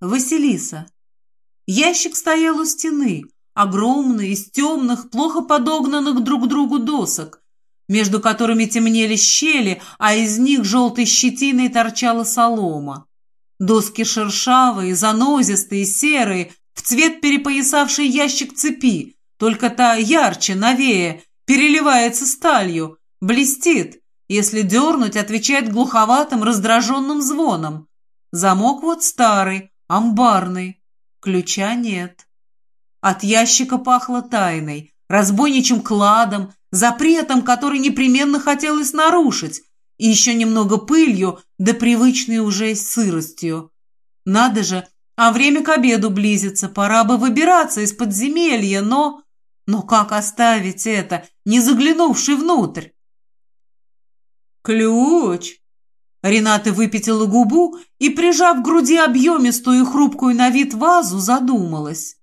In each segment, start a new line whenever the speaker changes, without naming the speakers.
Василиса. Ящик стоял у стены, огромный, из темных, плохо подогнанных друг к другу досок, между которыми темнели щели, а из них желтой щетиной торчала солома. Доски шершавые, занозистые, серые, в цвет перепоясавший ящик цепи, только та ярче, новее, переливается сталью, блестит, если дернуть, отвечает глуховатым раздраженным звоном. Замок вот старый, амбарный, ключа нет. От ящика пахло тайной, разбойничьим кладом, запретом, который непременно хотелось нарушить, и еще немного пылью, да привычной уже сыростью. Надо же, а время к обеду близится, пора бы выбираться из подземелья, но... Но как оставить это, не заглянувший внутрь? «Ключ!» Рената выпятила губу и, прижав к груди объемистую и хрупкую на вид вазу, задумалась.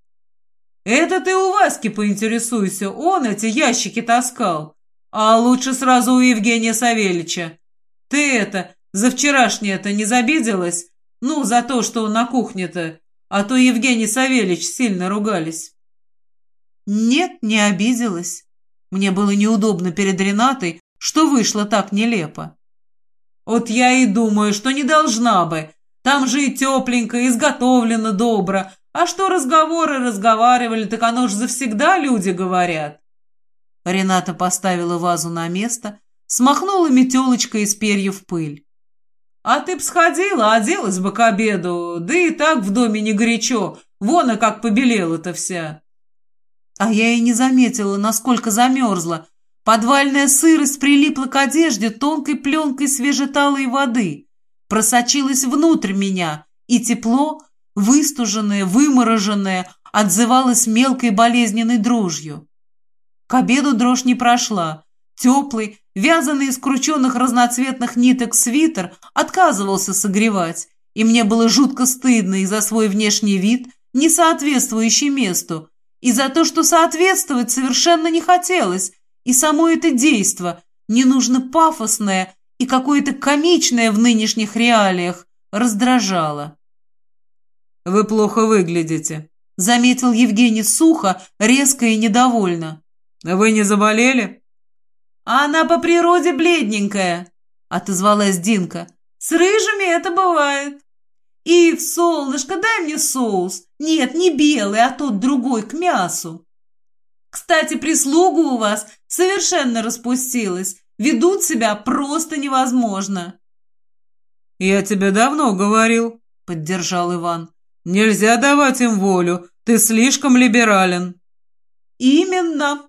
«Это ты у Васьки поинтересуйся, он эти ящики таскал. А лучше сразу у Евгения Савельича. Ты это, за вчерашнее-то не забиделась? Ну, за то, что на кухне-то. А то Евгений Савельич сильно ругались». «Нет, не обиделась. Мне было неудобно перед Ренатой, что вышло так нелепо. Вот я и думаю, что не должна бы. Там же и тепленько, изготовлено добро. А что разговоры разговаривали, так оно ж завсегда люди говорят. Рената поставила вазу на место, смахнула метелочкой из перьев пыль. «А ты б сходила, оделась бы к обеду, да и так в доме не горячо, вон и как побелела-то вся». А я и не заметила, насколько замерзла, Подвальная сырость прилипла к одежде тонкой пленкой свежеталой воды, просочилась внутрь меня, и тепло, выстуженное, вымороженное, отзывалось мелкой болезненной дрожью. К обеду дрожь не прошла. Теплый, вязанный из крученных разноцветных ниток свитер отказывался согревать, и мне было жутко стыдно и за свой внешний вид, не соответствующий месту, и за то, что соответствовать совершенно не хотелось, и само это действо, не нужно пафосное и какое-то комичное в нынешних реалиях, раздражало. «Вы плохо выглядите», — заметил Евгений сухо, резко и недовольно. «Вы не заболели?» «Она по природе бледненькая», — отозвалась Динка. «С рыжими это бывает». «Ив, солнышко, дай мне соус. Нет, не белый, а тот другой, к мясу». Кстати, прислуга у вас совершенно распустилась. Ведут себя просто невозможно. «Я тебе давно говорил», — поддержал Иван. «Нельзя давать им волю. Ты слишком либерален». «Именно».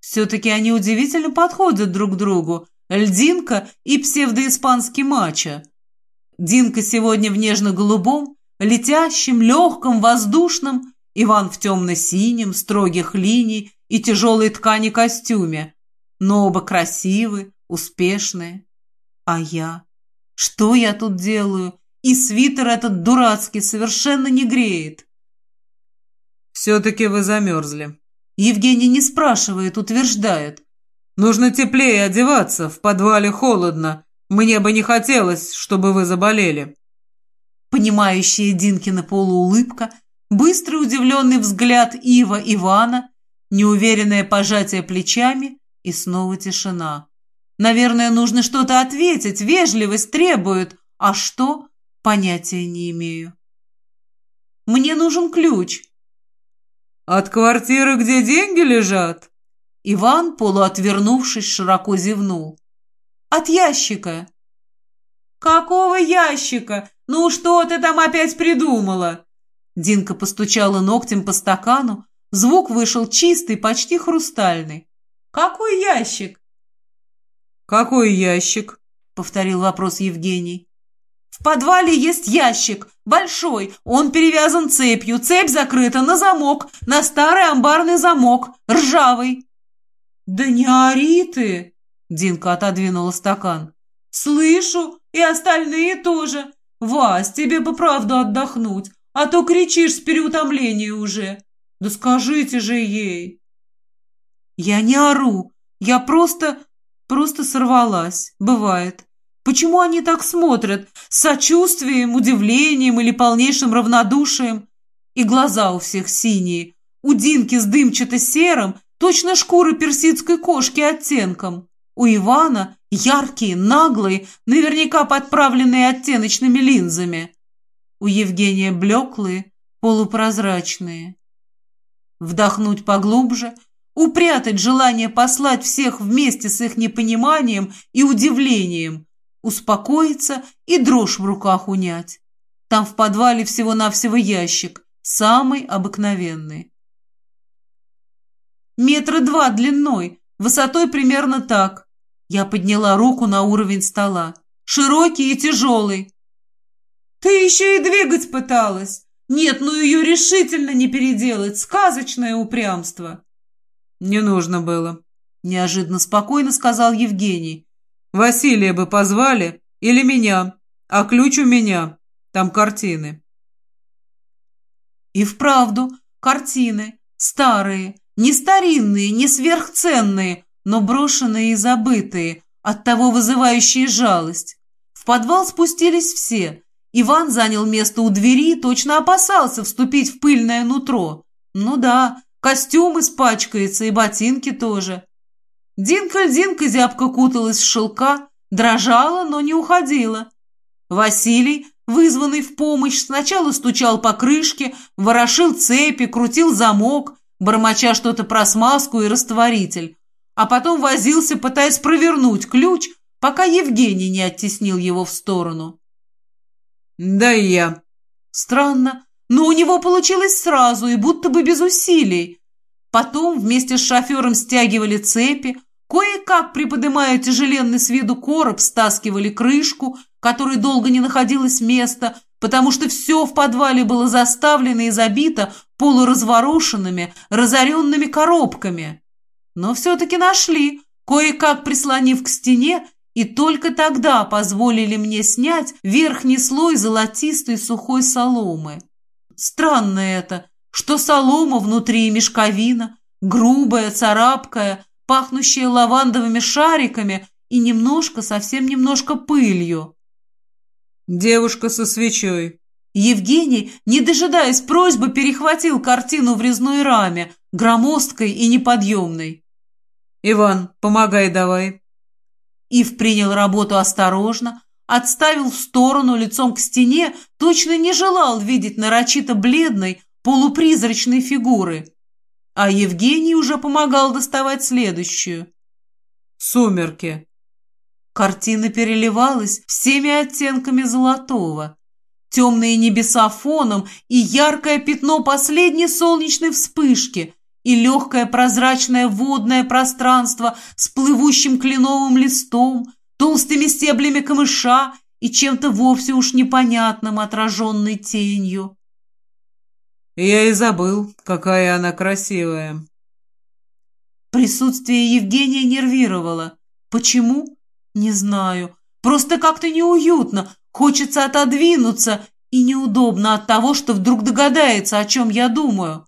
Все-таки они удивительно подходят друг к другу. Льдинка и псевдоиспанский мачо. Динка сегодня в нежно-голубом, летящем, легком, воздушном, Иван в темно-синем, строгих линий и тяжелой ткани костюме, но оба красивы, успешные. А я? Что я тут делаю? И свитер этот дурацкий совершенно не греет. Все-таки вы замерзли. Евгений не спрашивает, утверждает. Нужно теплее одеваться, в подвале холодно. Мне бы не хотелось, чтобы вы заболели. Понимающая Динкина полуулыбка – Быстрый удивленный взгляд Ива Ивана, неуверенное пожатие плечами и снова тишина. Наверное, нужно что-то ответить, вежливость требует, а что, понятия не имею. Мне нужен ключ. От квартиры, где деньги лежат? Иван, полуотвернувшись, широко зевнул. От ящика. Какого ящика? Ну что ты там опять придумала? Динка постучала ногтем по стакану. Звук вышел чистый, почти хрустальный. «Какой ящик?» «Какой ящик?» — повторил вопрос Евгений. «В подвале есть ящик, большой, он перевязан цепью, цепь закрыта на замок, на старый амбарный замок, ржавый». «Да не ори ты!» — Динка отодвинула стакан. «Слышу, и остальные тоже. Вась, тебе бы правду отдохнуть, а то кричишь с переутомления уже. Да скажите же ей. Я не ору, я просто, просто сорвалась, бывает. Почему они так смотрят? С сочувствием, удивлением или полнейшим равнодушием? И глаза у всех синие. У Динки с дымчато-серым, точно шкуры персидской кошки оттенком. У Ивана яркие, наглые, наверняка подправленные оттеночными линзами. У Евгения блеклые, полупрозрачные. Вдохнуть поглубже – упрятать желание послать всех вместе с их непониманием и удивлением, успокоиться и дрожь в руках унять. Там в подвале всего-навсего ящик, самый обыкновенный. Метра два длиной, высотой примерно так. Я подняла руку на уровень стола. Широкий и тяжелый. Ты еще и двигать пыталась. Нет, ну ее решительно не переделать. Сказочное упрямство.
«Не нужно было», —
неожиданно спокойно сказал Евгений.
«Василия бы позвали или меня, а ключ у меня. Там картины».
И вправду, картины. Старые, не старинные, не сверхценные, но брошенные и забытые, оттого вызывающие жалость. В подвал спустились все. Иван занял место у двери точно опасался вступить в пыльное нутро. Ну да, Костюм испачкается, и ботинки тоже. Динка-льдинка зябко куталась в шелка, дрожала, но не уходила. Василий, вызванный в помощь, сначала стучал по крышке, ворошил цепи, крутил замок, бормоча что-то про смазку и растворитель, а потом возился, пытаясь провернуть ключ, пока Евгений не оттеснил его в сторону.
«Да и я».
Странно, но у него получилось сразу и будто бы без усилий. Потом вместе с шофером стягивали цепи, кое-как, приподнимая тяжеленный с виду короб, стаскивали крышку, которой долго не находилось места, потому что все в подвале было заставлено и забито полуразворошенными, разоренными коробками. Но все-таки нашли, кое-как прислонив к стене, и только тогда позволили мне снять верхний слой золотистой сухой соломы. Странно это, что солома внутри мешковина, грубая, царапкая, пахнущая лавандовыми шариками и немножко, совсем немножко пылью.
«Девушка со свечой».
Евгений, не дожидаясь просьбы, перехватил картину в резной раме, громоздкой и неподъемной.
«Иван, помогай давай».
Ив принял работу осторожно, отставил в сторону лицом к стене, точно не желал видеть нарочито бледной, полупризрачной фигуры. А Евгений уже помогал доставать следующую.
«Сумерки».
Картина переливалась всеми оттенками золотого. Темные небеса фоном и яркое пятно последней солнечной вспышки и легкое прозрачное водное пространство с плывущим кленовым листом – толстыми стеблями камыша и чем-то вовсе уж непонятным отраженной тенью.
Я и забыл, какая она красивая.
Присутствие Евгения нервировало. Почему? Не знаю. Просто как-то неуютно, хочется отодвинуться, и неудобно от того, что вдруг догадается, о чем я думаю.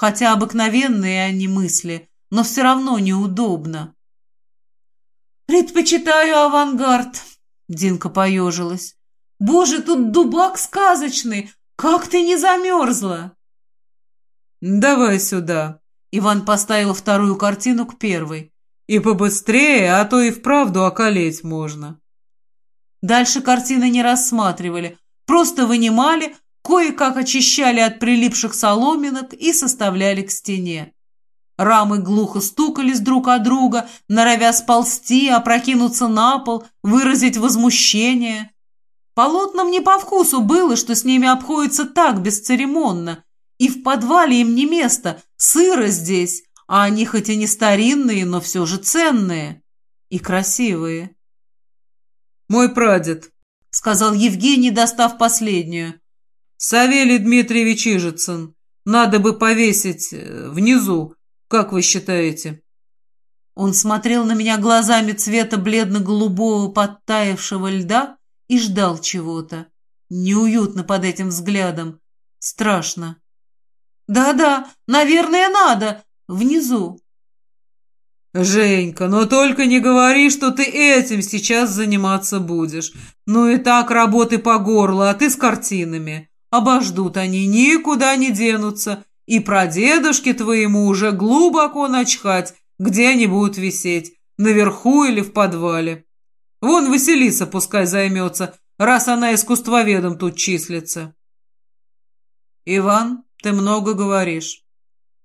Хотя обыкновенные они мысли, но все равно неудобно. «Предпочитаю авангард», — Динка поежилась. «Боже, тут дубак сказочный! Как ты не замерзла!»
«Давай сюда!»
Иван поставил вторую картину к первой.
«И побыстрее, а то и вправду околеть можно!»
Дальше картины не рассматривали, просто вынимали, кое-как очищали от прилипших соломинок и составляли к стене. Рамы глухо стукались друг о друга, норовя сползти, опрокинуться на пол, выразить возмущение. Полотнам не по вкусу было, что с ними обходится так бесцеремонно. И в подвале им не место, сыро здесь, а они хоть и не старинные, но все же ценные и красивые.
«Мой прадед», —
сказал Евгений, достав последнюю.
«Савелий Дмитриевич Ижицын. Надо бы повесить э, внизу, как вы считаете?»
Он смотрел на меня глазами цвета бледно-голубого подтаявшего льда и ждал чего-то. Неуютно под этим взглядом. Страшно. «Да-да, наверное, надо. Внизу».
«Женька, но только не говори, что ты этим сейчас заниматься будешь. Ну и так работы по горло, а ты с картинами. Обождут они, никуда не денутся. И про дедушки твоему уже глубоко начхать, где они будут висеть, наверху или в подвале. Вон Василиса пускай займется, раз она искусствоведом тут числится».
«Иван, ты много говоришь».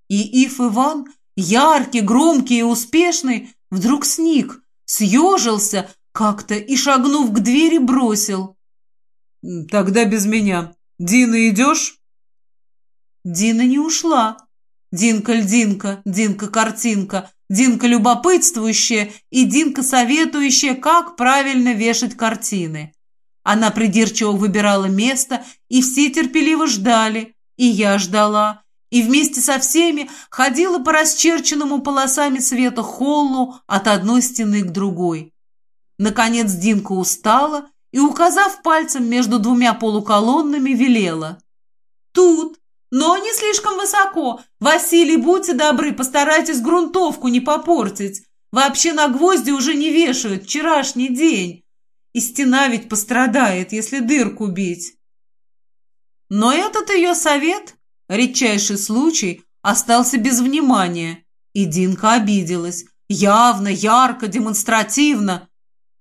И Ив Иван яркий, громкий и успешный, вдруг сник, съежился как-то и, шагнув к двери, бросил.
«Тогда без меня. Дина, идешь?»
Дина не ушла. Динка-льдинка, Динка-картинка, Динка любопытствующая и Динка советующая, как правильно вешать картины. Она придирчиво выбирала место, и все терпеливо ждали, и я ждала, и вместе со всеми ходила по расчерченному полосами света холлу от одной стены к другой. Наконец Динка устала и, указав пальцем между двумя полуколоннами, велела. «Тут, но не слишком высоко. Василий, будьте добры, постарайтесь грунтовку не попортить. Вообще на гвозди уже не вешают, вчерашний день. И стена ведь пострадает, если дырку бить». Но этот ее совет Редчайший случай остался без внимания, и Динка обиделась. Явно, ярко, демонстративно.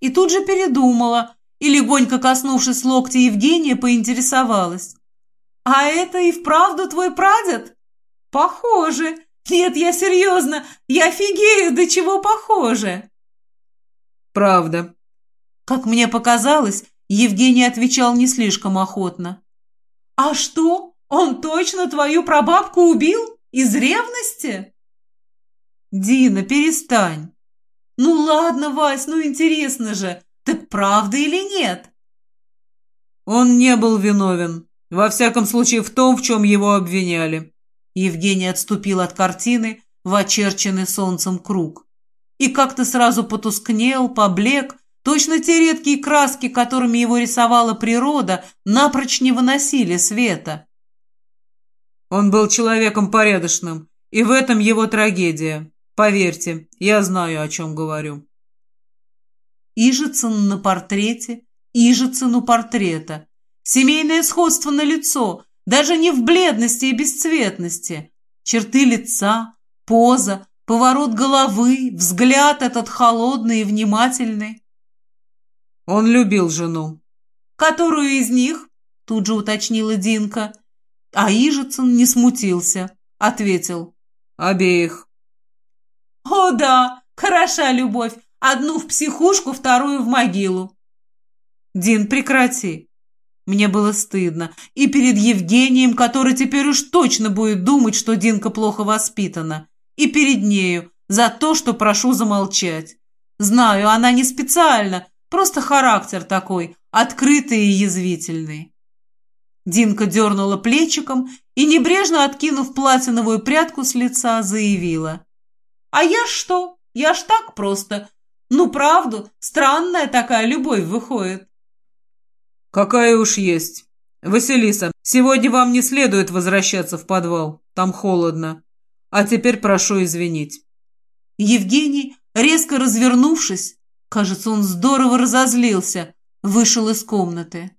И тут же передумала, и, легонько коснувшись локтя Евгения, поинтересовалась. «А это и вправду твой прадед?» «Похоже. Нет, я серьезно. Я офигею, до чего похоже».
«Правда».
Как мне показалось, Евгений отвечал не слишком охотно. «А что? Он точно твою прабабку убил? Из ревности? Дина, перестань. Ну ладно, Вась, ну интересно же, так правда или нет?
Он не был виновен. Во всяком случае, в том, в чем его обвиняли.
Евгений отступил от картины в очерченный солнцем круг. И как-то сразу потускнел, поблек, точно те редкие краски, которыми его рисовала природа, напрочь не выносили света.
Он был человеком порядочным, и в этом его трагедия. Поверьте, я знаю, о чем говорю.
Ижицын на портрете, Ижицын у портрета. Семейное сходство на лицо, даже не в бледности и бесцветности. Черты лица, поза, поворот головы, взгляд этот холодный и внимательный.
Он любил жену.
«Которую из них?» – тут же уточнила Динка. А Ижицын не смутился, ответил.
«Обеих».
«О да, хороша любовь. Одну в психушку, вторую в могилу». «Дин, прекрати». Мне было стыдно. И перед Евгением, который теперь уж точно будет думать, что Динка плохо воспитана. И перед нею за то, что прошу замолчать. Знаю, она не специально, просто характер такой, открытый и язвительный. Динка дернула плечиком и, небрежно откинув платиновую прядку с лица, заявила. «А я что? Я ж так просто. Ну, правду, странная такая любовь выходит».
«Какая уж есть. Василиса, сегодня вам не следует возвращаться в подвал. Там холодно. А теперь прошу извинить».
Евгений, резко развернувшись, кажется, он здорово разозлился, вышел из комнаты.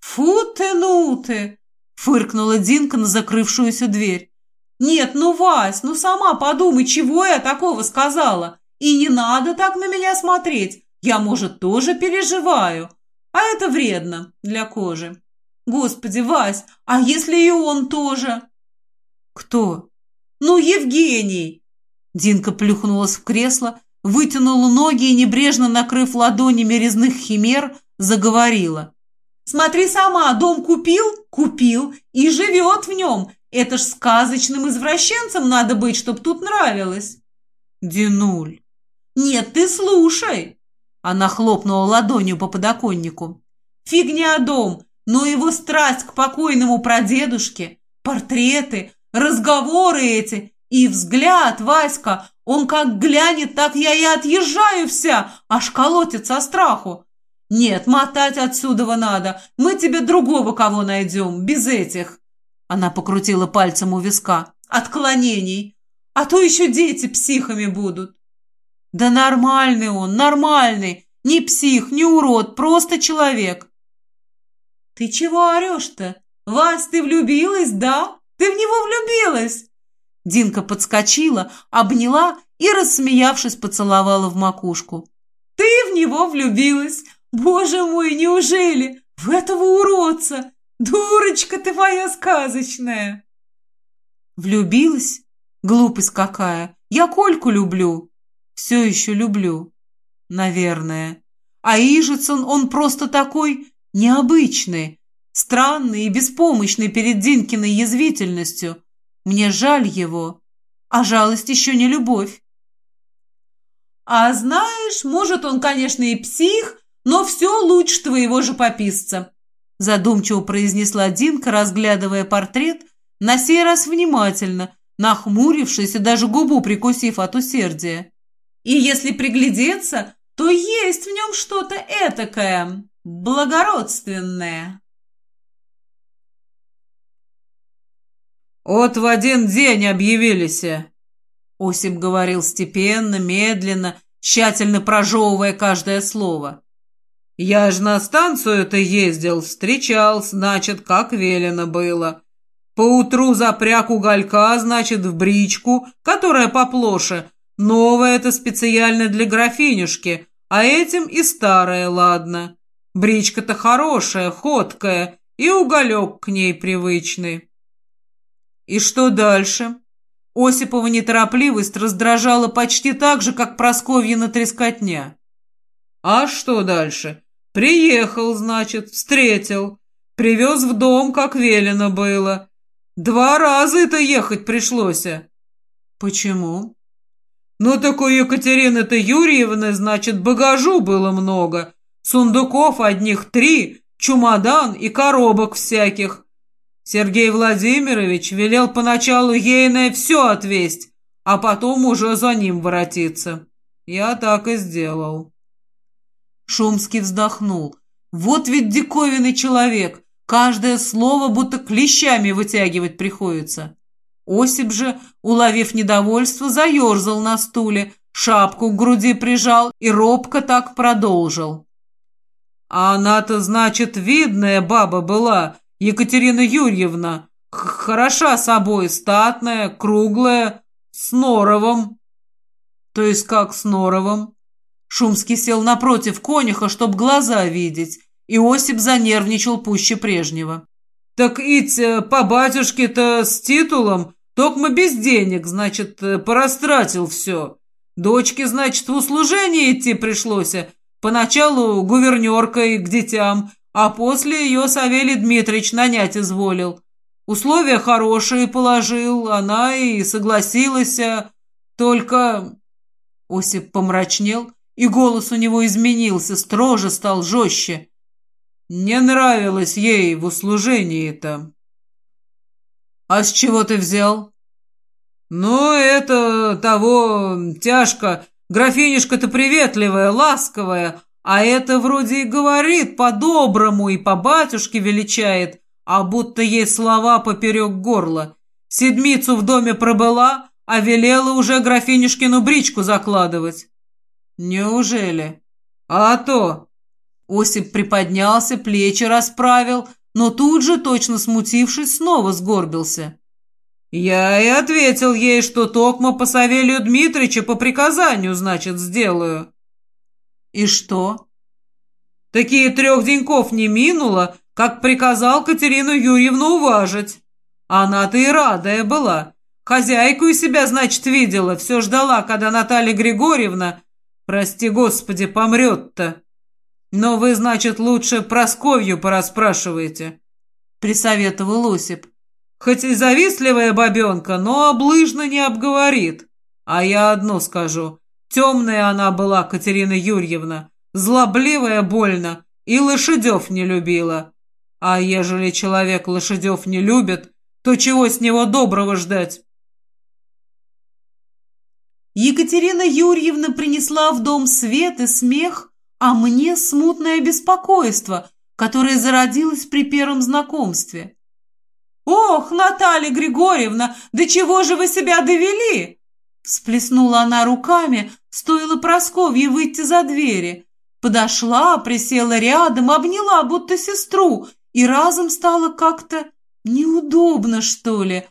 «Фу ты, ну ты!» — фыркнула Динка на закрывшуюся дверь. «Нет, ну, Вась, ну сама подумай, чего я такого сказала? И не надо так на меня смотреть. Я, может, тоже переживаю. А это вредно для кожи. Господи, Вась, а если и он тоже?»
«Кто?»
«Ну, Евгений!» Динка плюхнулась в кресло, вытянула ноги и, небрежно накрыв ладонями резных химер, заговорила. Смотри сама, дом купил? Купил. И живет в нем. Это ж сказочным извращенцем надо быть, чтоб тут нравилось.
Динуль.
Нет, ты слушай. Она хлопнула ладонью по подоконнику. Фигня дом, но его страсть к покойному прадедушке, портреты, разговоры эти и взгляд, Васька, он как глянет, так я и отъезжаю вся, аж колотится страху. «Нет, мотать отсюда надо. Мы тебе другого кого найдем, без этих». Она покрутила пальцем у виска. «Отклонений. а то еще дети психами будут. Да нормальный он, нормальный, не псих, не урод, просто человек. Ты чего орешь-то? Вась, ты влюбилась, да? Ты в него влюбилась? Динка подскочила, обняла и, рассмеявшись, поцеловала в макушку. «Ты в него влюбилась! Боже мой, неужели? В этого уродца! Дурочка ты моя сказочная!» «Влюбилась? Глупость какая! Я Кольку люблю! Все еще люблю, наверное. А Ижицын, он просто такой необычный, странный и беспомощный перед Динкиной язвительностью. Мне жаль его, а жалость еще не любовь. А знаешь, может, он, конечно, и псих, но все лучше твоего же пописца, задумчиво произнесла Динка, разглядывая портрет, на сей раз внимательно, нахмурившись и даже губу прикусив от усердия. И если приглядеться, то есть в нем что-то этакое, благородственное.
«От в один день объявились!» Осип говорил степенно, медленно, тщательно прожевывая каждое слово. «Я ж на станцию-то ездил, встречал, значит, как велено было. Поутру запряг уголька, значит, в бричку, которая поплоше. Новая это специально для графинюшки, а этим и старая, ладно. Бричка-то хорошая, ходкая, и уголек к ней привычный». И что дальше? Осипова неторопливость раздражала почти так же, как Просковьина трескотня. А что дальше? Приехал, значит, встретил, привез в дом, как велено было. Два раза это ехать пришлось. Почему? Ну, так у Екатерины-то Юрьевны, значит, багажу было много. Сундуков одних три, чемодан и коробок всяких. Сергей Владимирович велел поначалу ейное все отвесть, а потом уже за ним воротиться. Я так и сделал.
Шумский вздохнул. Вот ведь диковинный человек. Каждое слово будто клещами вытягивать приходится. Осип же, уловив недовольство, заерзал на стуле, шапку к груди прижал и робко так продолжил.
А она-то, значит, видная баба была, Екатерина Юрьевна, хороша собой, статная, круглая, с норовом.
То есть как с норовом? Шумский сел напротив конюха, чтоб глаза видеть, и Осип занервничал пуще прежнего.
Так ить э, по батюшке-то с титулом, только мы без денег, значит, э, порастратил все. Дочке, значит, в услужение идти пришлось, поначалу гувернеркой к детям, а после ее Савелий Дмитриевич нанять изволил. Условия хорошие положил, она и согласилась, только...» Осип помрачнел, и голос у него изменился, строже стал, жестче. «Не нравилось ей в услужении-то». «А с чего ты взял?» «Ну, это того тяжко. Графинишка-то приветливая, ласковая, а это вроде и говорит по-доброму и по батюшке величает, а будто ей слова поперек горла. Седмицу в доме пробыла, а велела уже графинюшкину бричку закладывать. Неужели? А то. Осип приподнялся, плечи расправил, но тут же, точно смутившись, снова сгорбился. Я и ответил ей, что токмо по Савелию Дмитрича по приказанию, значит, сделаю. «И что?» «Такие трех деньков не минуло, как приказал Катерину Юрьевну уважить. Она-то и радая была. Хозяйку и себя, значит, видела, все ждала, когда Наталья Григорьевна, прости господи, помрет-то. Но вы, значит, лучше Просковью порасспрашиваете», — присоветовал Осип. «Хоть и завистливая бабенка, но облыжно не обговорит. А я одно скажу — Темная она была, Катерина Юрьевна, злобливая больно и лошадев не любила. А ежели человек лошадев не любит, то чего с него доброго ждать?
Екатерина Юрьевна принесла в дом свет и смех, а мне смутное беспокойство, которое зародилось при первом знакомстве. «Ох, Наталья Григорьевна, до чего же вы себя довели? Всплеснула она руками, стоило Просковье выйти за двери. Подошла, присела рядом, обняла, будто сестру, и разом стало как-то неудобно, что ли.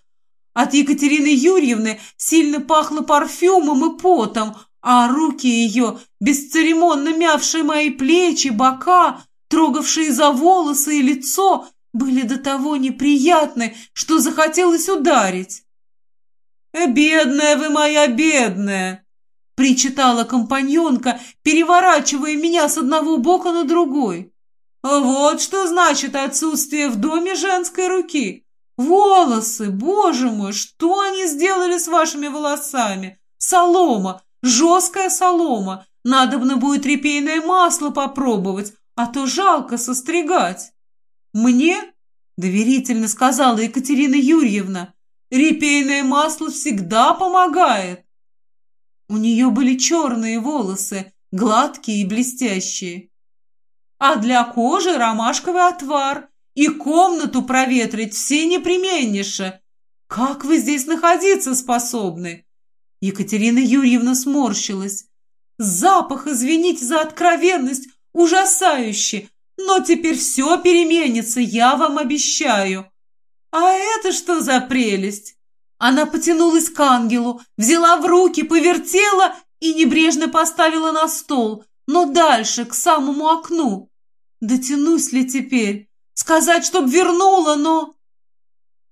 От Екатерины Юрьевны сильно пахло парфюмом и потом, а руки ее, бесцеремонно мявшие мои плечи, бока, трогавшие за волосы и лицо, были до того неприятны, что захотелось ударить. «Э, «Бедная вы моя, бедная!» — причитала компаньонка, переворачивая меня с одного бока на другой. «Вот что значит отсутствие в доме женской руки! Волосы, боже мой, что они сделали с вашими волосами? Солома, жесткая солома, надобно будет репейное масло попробовать, а то жалко состригать». «Мне?» — доверительно сказала Екатерина Юрьевна. «Репейное масло всегда помогает». У нее были черные волосы, гладкие и блестящие. А для кожи ромашковый отвар и комнату проветрить все непременнейше. Как вы здесь находиться способны? Екатерина Юрьевна сморщилась. Запах, извините за откровенность, ужасающий, но теперь все переменится, я вам обещаю. А это что за прелесть? Она потянулась к ангелу, взяла в руки, повертела и небрежно поставила на стол, но дальше, к самому окну. Дотянусь ли теперь? Сказать, чтоб вернула, но...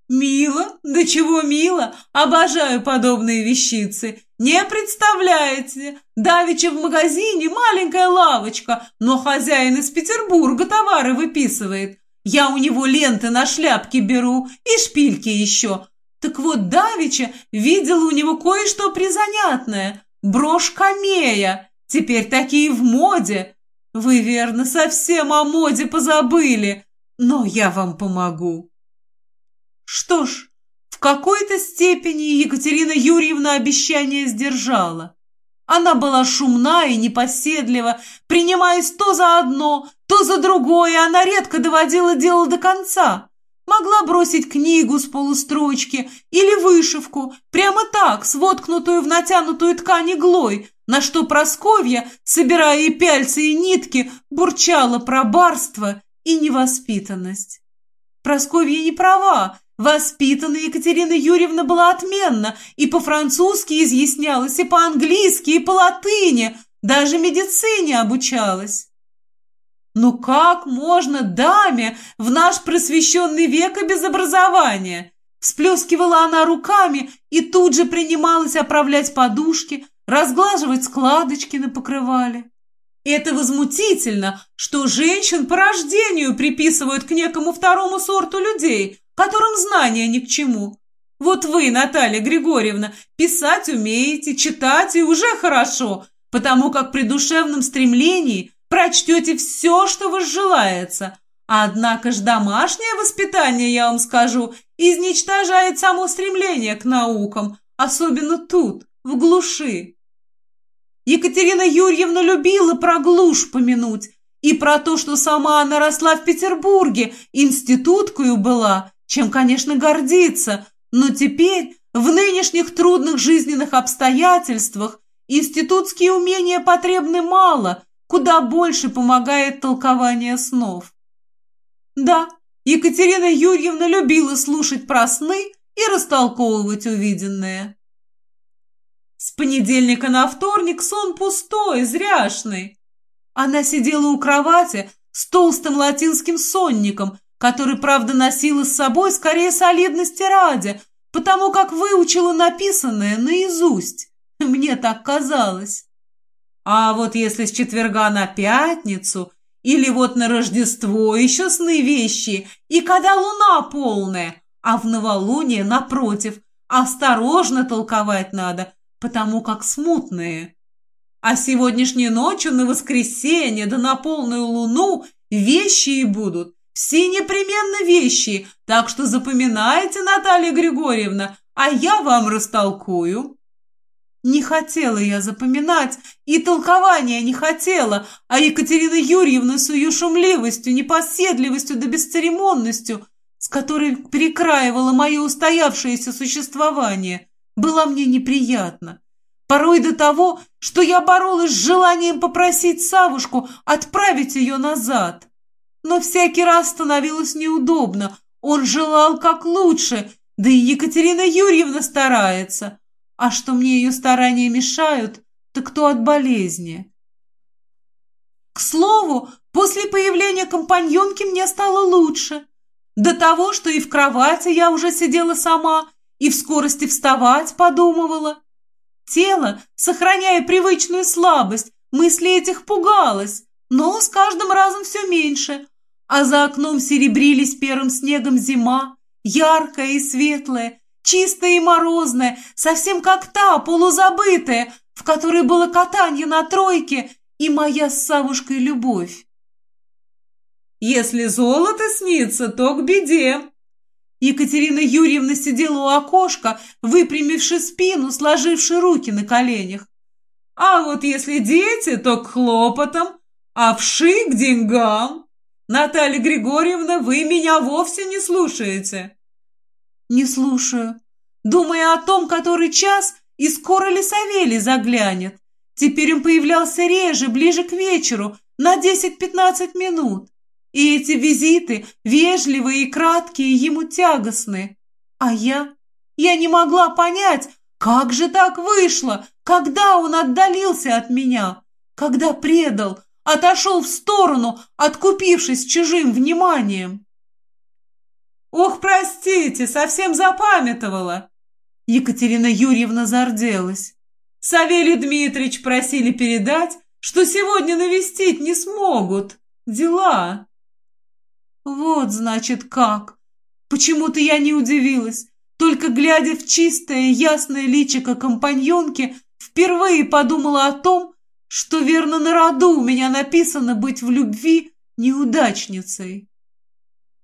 «Мило? Да чего мило? Обожаю подобные вещицы. Не представляете, давеча в магазине маленькая лавочка, но хозяин из Петербурга товары выписывает. Я у него ленты на шляпки беру и шпильки еще. Так вот, давеча видела у него кое-что призанятное. Брошь камея. Теперь такие в моде. Вы, верно, совсем о моде позабыли, но я вам помогу. Что ж, в какой-то степени Екатерина Юрьевна обещание сдержала. Она была шумна и непоседлива, принимаясь то за одно, то за другое, она редко доводила дело до конца. Могла бросить книгу с полустрочки или вышивку, прямо так, своткнутую в натянутую ткань иглой, на что Просковья, собирая и пяльцы, и нитки, бурчала про барство и невоспитанность. Просковья не права, Воспитанная Екатерина Юрьевна была отменна, и по-французски изъяснялась, и по-английски, и по-латыни, даже медицине обучалась. Ну как можно даме в наш просвещенный век и без образования? Всплескивала она руками и тут же принималась оправлять подушки, разглаживать складочки на покрывале. Это возмутительно, что женщин по рождению приписывают к некому второму сорту людей, которым знания ни к чему. Вот вы, Наталья Григорьевна, писать умеете, читать и уже хорошо, потому как при душевном стремлении прочтете все, что возжелается. Однако ж домашнее воспитание, я вам скажу, изничтожает само стремление к наукам, особенно тут, в глуши. Екатерина Юрьевна любила про глушь помянуть и про то, что сама она росла в Петербурге, институткою была, чем, конечно, гордиться, но теперь, в нынешних трудных жизненных обстоятельствах, институтские умения потребны мало, куда больше помогает толкование снов. Да, Екатерина Юрьевна любила слушать про сны и растолковывать увиденное. С понедельника на вторник сон пустой, зряшный. Она сидела у кровати с толстым латинским сонником, который, правда, носила с собой скорее солидности ради, потому как выучила написанное наизусть. Мне так казалось. А вот если с четверга на пятницу или вот на Рождество еще сны вещи, и когда луна полная, а в новолуние, напротив, осторожно толковать надо, потому как смутные. А сегодняшней ночью на воскресенье да на полную луну вещи и будут, все непременно вещи, так что запоминайте, Наталья Григорьевна, а я вам растолкую». Не хотела я запоминать, и толкования не хотела, а Екатерина Юрьевна с ее шумливостью, непоседливостью да бесцеремонностью, с которой перекраивала мое устоявшееся существование, была мне неприятна. Порой до того, что я боролась с желанием попросить Савушку отправить ее назад. Но всякий раз становилось неудобно. Он желал как лучше, да и Екатерина Юрьевна старается. А что мне ее старания мешают, так то от болезни. К слову, после появления компаньонки мне стало лучше. До того, что и в кровати я уже сидела сама, и в скорости вставать подумывала. Тело, сохраняя привычную слабость, мысли этих пугалось, но с каждым разом все меньше, а за окном серебрились первым снегом зима, яркая и светлая, чистая и морозная, совсем как та, полузабытая, в которой было катание на тройке и моя с Савушкой любовь.
«Если золото снится, то к беде»,
Екатерина Юрьевна сидела у окошка, выпрямивши спину, сложивши руки на коленях.
«А вот если дети, то к хлопотам, а вши к деньгам. Наталья Григорьевна, вы меня вовсе не слушаете».
«Не слушаю. Думая о том, который час, и скоро ли Савелий заглянет. Теперь он появлялся реже, ближе к вечеру, на десять-пятнадцать минут. И эти визиты, вежливые и краткие, ему тягостны. А я? Я не могла понять, как же так вышло, когда он отдалился от меня, когда предал, отошел в сторону, откупившись чужим вниманием.
«Ох, простите, совсем запамятовала!»
Екатерина Юрьевна зарделась.
«Савелий Дмитриевич просили передать, что сегодня навестить не смогут. Дела!»
Вот, значит, как. Почему-то я не удивилась. Только глядя в чистое, ясное личико компаньонки, впервые подумала о том, что верно на роду у меня написано быть в любви неудачницей.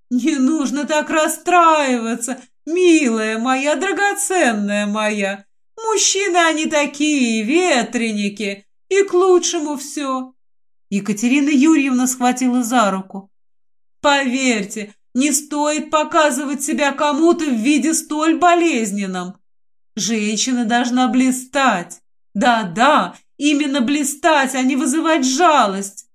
«Не нужно так расстраиваться, милая моя, драгоценная моя. Мужчины они такие, ветреники, и к лучшему все».
Екатерина Юрьевна схватила за руку.
Поверьте, не стоит показывать себя кому-то в виде столь болезненном. Женщина должна блистать. Да-да, именно блистать, а не вызывать жалость.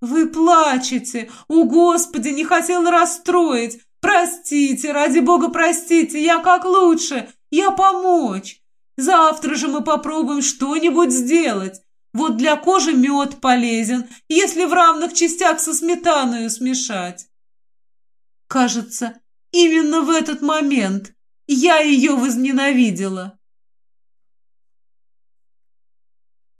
Вы плачете. О, Господи, не хотела расстроить. Простите, ради Бога, простите, я как лучше. Я помочь. Завтра же мы попробуем что-нибудь сделать. Вот для кожи мед полезен, если в равных частях со сметаной смешать.
Кажется, именно в этот момент я ее возненавидела.